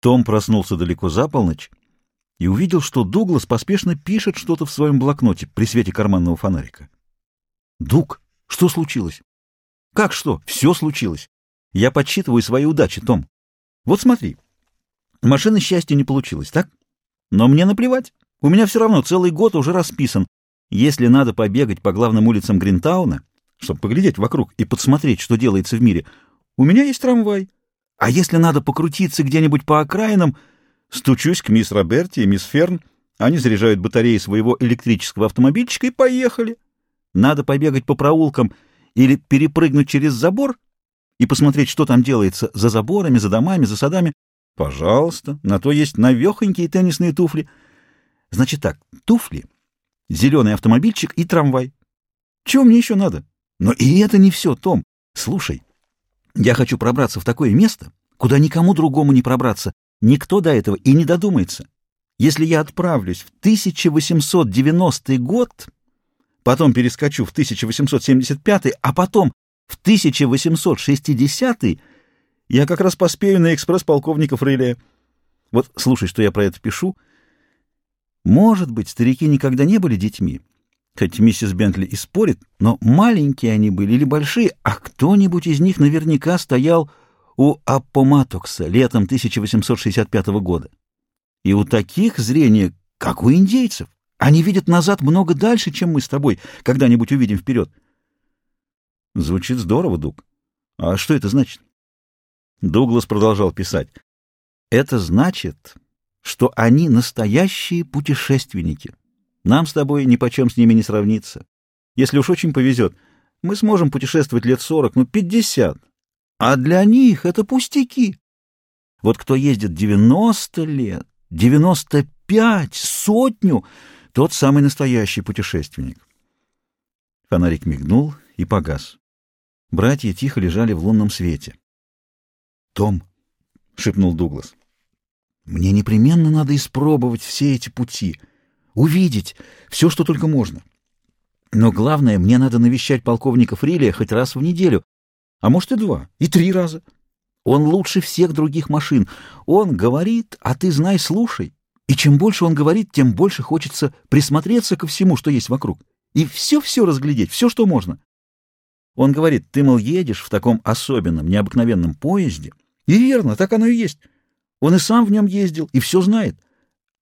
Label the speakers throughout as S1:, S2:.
S1: Том проснулся далеко за полночь и увидел, что Дуглас поспешно пишет что-то в своем блокноте при свете карманного фонарика. «Дуг, что случилось?» «Как что? Все случилось. Я подсчитываю свои удачи, Том. Вот смотри. Машины счастья не получилось, так? Но мне наплевать. У меня все равно целый год уже расписан. Если надо побегать по главным улицам Гринтауна, чтобы поглядеть вокруг и подсмотреть, что делается в мире, у меня есть трамвай. А если надо покрутиться где-нибудь по окраинам, стучусь к мисс Роберти и мисс Ферн, они заряжают батареи своего электрического автомобильчика и поехали. Надо побегать по проулкам или перепрыгнуть через забор и посмотреть, что там делается за заборами, за домами, за садами. Пожалуйста, на то есть навехонькие теннисные туфли. Значит так, туфли, зеленый автомобильчик и трамвай. Чего мне еще надо? Но и это не все, Том. Слушай, я хочу пробраться в такое место, куда никому другому не пробраться. Никто до этого и не додумается. Если я отправлюсь в 1890 год, потом перескочу в 1875, а потом в 1860, я как раз поспею на экспресс полковника Фрейлия. Вот слушай, что я про это пишу. Может быть, старики никогда не были детьми, Хоть миссис Бентли и спорит, но маленькие они были или большие, а кто-нибудь из них наверняка стоял у Аппоматокса летом 1865 года. И у таких зрение, как у индейцев. Они видят назад много дальше, чем мы с тобой когда-нибудь увидим вперед. Звучит здорово, Дуг. А что это значит? Дуглас продолжал писать. Это значит, что они настоящие путешественники. Нам с тобой ни почем с ними не сравнится. Если уж очень повезет, мы сможем путешествовать лет сорок, ну, пятьдесят. А для них это пустяки. Вот кто ездит девяносто лет, девяносто пять, сотню, тот самый настоящий путешественник. Фонарик мигнул и погас. Братья тихо лежали в лунном свете. «Том», — шепнул Дуглас, — «мне непременно надо испробовать все эти пути» увидеть все, что только можно. Но главное, мне надо навещать полковника Фрилия хоть раз в неделю, а может и два, и три раза. Он лучше всех других машин. Он говорит, а ты знай, слушай. И чем больше он говорит, тем больше хочется присмотреться ко всему, что есть вокруг. И все-все разглядеть, все, что можно. Он говорит, ты, мол, едешь в таком особенном, необыкновенном поезде. И верно, так оно и есть. Он и сам в нем ездил, и все знает.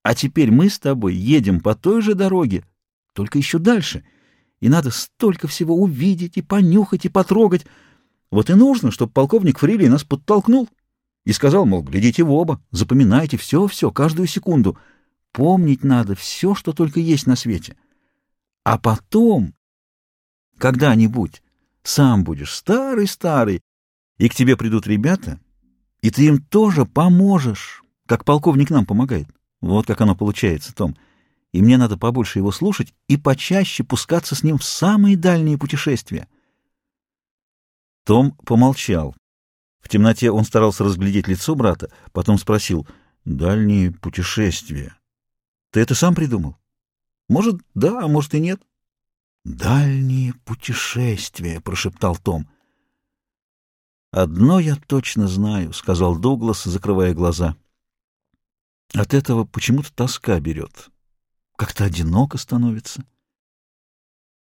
S1: А теперь мы с тобой едем по той же дороге, только еще дальше, и надо столько всего увидеть и понюхать и потрогать. Вот и нужно, чтобы полковник Фрилий нас подтолкнул и сказал, мол, глядите в оба, запоминайте все-все, каждую секунду. Помнить надо все, что только есть на свете. А потом, когда-нибудь, сам будешь старый-старый, и к тебе придут ребята, и ты им тоже поможешь, как полковник нам помогает. Вот как оно получается, Том. И мне надо побольше его слушать и почаще пускаться с ним в самые дальние путешествия. Том помолчал. В темноте он старался разглядеть лицо брата, потом спросил, «Дальние путешествия. Ты это сам придумал?» «Может, да, а может и нет». «Дальние путешествия», — прошептал Том. «Одно я точно знаю», — сказал Дуглас, закрывая глаза. От этого почему-то тоска берет. Как-то одиноко становится.